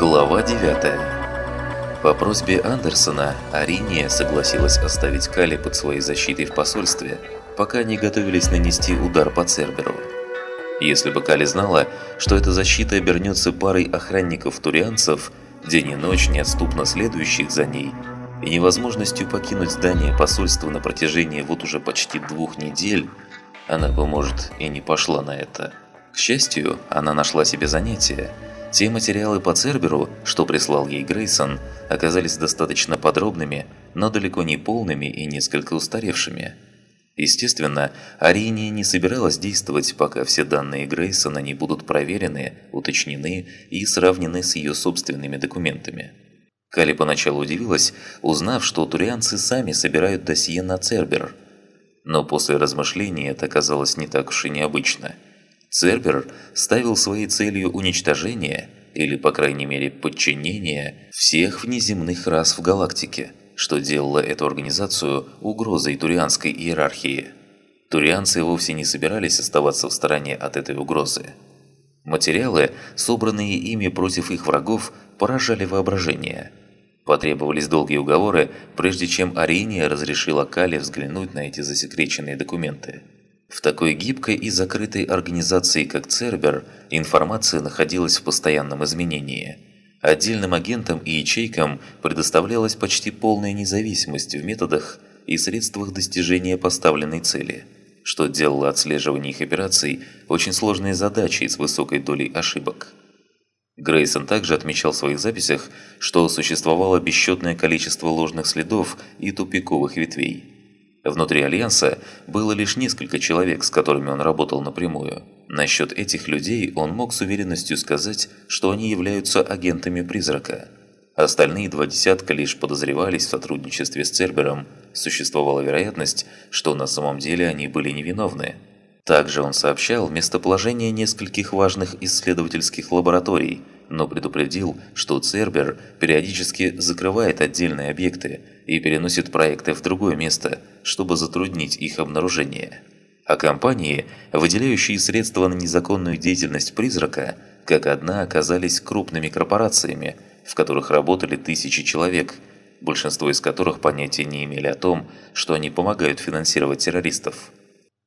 Глава 9 По просьбе Андерсона Ариния согласилась оставить Кали под своей защитой в посольстве, пока они готовились нанести удар по Церберу. Если бы Кали знала, что эта защита обернется парой охранников-турианцев, день и ночь неотступно следующих за ней, и невозможностью покинуть здание посольства на протяжении вот уже почти двух недель, она бы, может, и не пошла на это. К счастью, она нашла себе занятие. Те материалы по Церберу, что прислал ей Грейсон, оказались достаточно подробными, но далеко не полными и несколько устаревшими. Естественно, Ариния не собиралась действовать, пока все данные Грейсона не будут проверены, уточнены и сравнены с ее собственными документами. Кали поначалу удивилась, узнав, что турианцы сами собирают досье на Цербер. Но после размышлений это оказалось не так уж и необычно. Цербер ставил своей целью уничтожение, или по крайней мере подчинение, всех внеземных рас в галактике, что делало эту организацию угрозой турианской иерархии. Турианцы вовсе не собирались оставаться в стороне от этой угрозы. Материалы, собранные ими против их врагов, поражали воображение – Потребовались долгие уговоры, прежде чем Ариния разрешила Кале взглянуть на эти засекреченные документы. В такой гибкой и закрытой организации, как Цербер, информация находилась в постоянном изменении. Отдельным агентам и ячейкам предоставлялась почти полная независимость в методах и средствах достижения поставленной цели, что делало отслеживание их операций очень сложной задачей с высокой долей ошибок. Грейсон также отмечал в своих записях, что существовало бесчетное количество ложных следов и тупиковых ветвей. Внутри Альянса было лишь несколько человек, с которыми он работал напрямую. Насчет этих людей он мог с уверенностью сказать, что они являются агентами Призрака. Остальные два десятка лишь подозревались в сотрудничестве с Цербером. Существовала вероятность, что на самом деле они были невиновны. Также он сообщал местоположение нескольких важных исследовательских лабораторий, но предупредил, что Цербер периодически закрывает отдельные объекты и переносит проекты в другое место, чтобы затруднить их обнаружение. А компании, выделяющие средства на незаконную деятельность призрака, как одна оказались крупными корпорациями, в которых работали тысячи человек, большинство из которых понятия не имели о том, что они помогают финансировать террористов.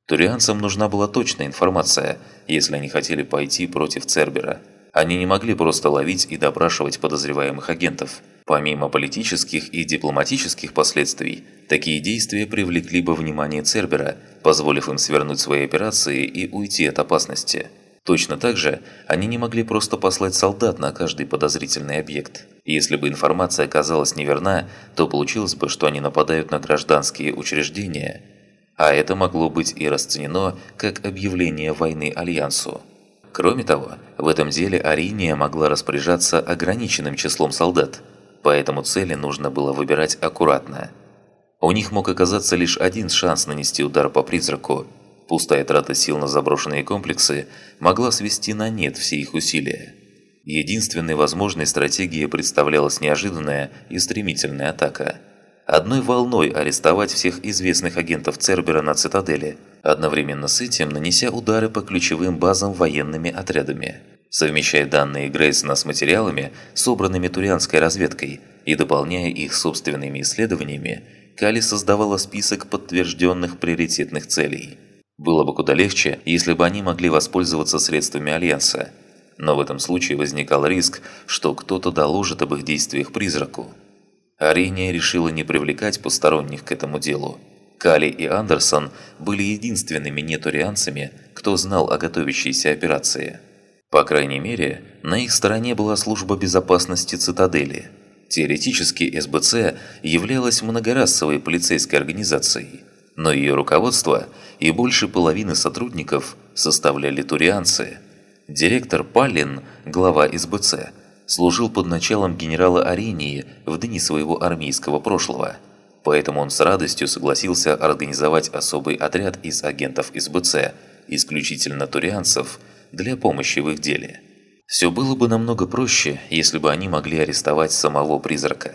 Турианцам нужна была точная информация, если они хотели пойти против Цербера. Они не могли просто ловить и допрашивать подозреваемых агентов. Помимо политических и дипломатических последствий, такие действия привлекли бы внимание Цербера, позволив им свернуть свои операции и уйти от опасности. Точно так же они не могли просто послать солдат на каждый подозрительный объект. Если бы информация оказалась неверна, то получилось бы, что они нападают на гражданские учреждения – а это могло быть и расценено как объявление войны Альянсу. Кроме того, в этом деле Ариния могла распоряжаться ограниченным числом солдат, поэтому цели нужно было выбирать аккуратно. У них мог оказаться лишь один шанс нанести удар по призраку. Пустая трата сил на заброшенные комплексы могла свести на нет все их усилия. Единственной возможной стратегией представлялась неожиданная и стремительная атака – одной волной арестовать всех известных агентов Цербера на цитадели, одновременно с этим нанеся удары по ключевым базам военными отрядами. Совмещая данные Грейсона с материалами, собранными турианской разведкой, и дополняя их собственными исследованиями, Кали создавала список подтвержденных приоритетных целей. Было бы куда легче, если бы они могли воспользоваться средствами Альянса. Но в этом случае возникал риск, что кто-то доложит об их действиях призраку. Ариния решила не привлекать посторонних к этому делу. Кали и Андерсон были единственными нетурианцами, кто знал о готовящейся операции. По крайней мере, на их стороне была служба безопасности цитадели. Теоретически СБЦ являлась многорасовой полицейской организацией, но ее руководство и больше половины сотрудников составляли турианцы. Директор Паллин, глава СБЦ, служил под началом генерала Арении в дни своего армейского прошлого. Поэтому он с радостью согласился организовать особый отряд из агентов СБЦ, исключительно турианцев, для помощи в их деле. Все было бы намного проще, если бы они могли арестовать самого призрака.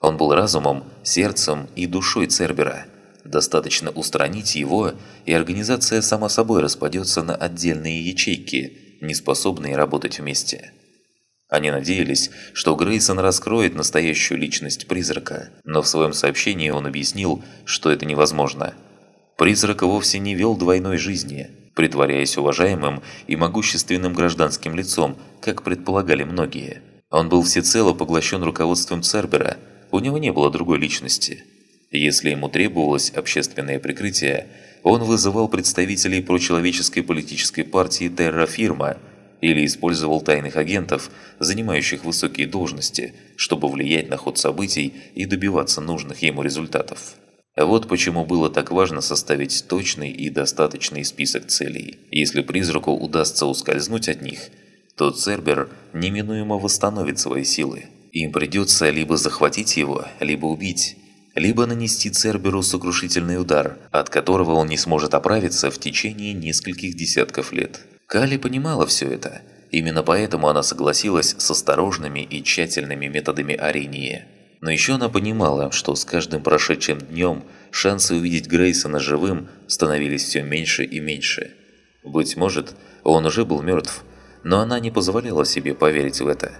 Он был разумом, сердцем и душой Цербера. Достаточно устранить его, и организация сама собой распадется на отдельные ячейки, не способные работать вместе. Они надеялись, что Грейсон раскроет настоящую личность призрака, но в своем сообщении он объяснил, что это невозможно. Призрак вовсе не вел двойной жизни, притворяясь уважаемым и могущественным гражданским лицом, как предполагали многие. Он был всецело поглощен руководством Цербера, у него не было другой личности. Если ему требовалось общественное прикрытие, он вызывал представителей прочеловеческой политической партии Террафирма – или использовал тайных агентов, занимающих высокие должности, чтобы влиять на ход событий и добиваться нужных ему результатов. Вот почему было так важно составить точный и достаточный список целей. Если призраку удастся ускользнуть от них, то Цербер неминуемо восстановит свои силы. Им придется либо захватить его, либо убить, либо нанести Церберу сокрушительный удар, от которого он не сможет оправиться в течение нескольких десятков лет. Кали понимала все это. Именно поэтому она согласилась с осторожными и тщательными методами Арении. Но еще она понимала, что с каждым прошедшим днем шансы увидеть Грейсона живым становились все меньше и меньше. Быть может, он уже был мертв, но она не позволяла себе поверить в это.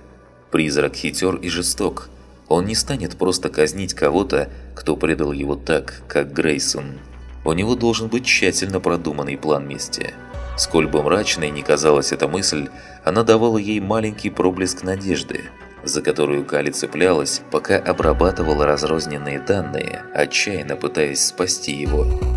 Призрак хитер и жесток. Он не станет просто казнить кого-то, кто предал его так, как Грейсон. У него должен быть тщательно продуманный план мести. Сколь бы мрачной ни казалась эта мысль, она давала ей маленький проблеск надежды, за которую Кали цеплялась, пока обрабатывала разрозненные данные, отчаянно пытаясь спасти его.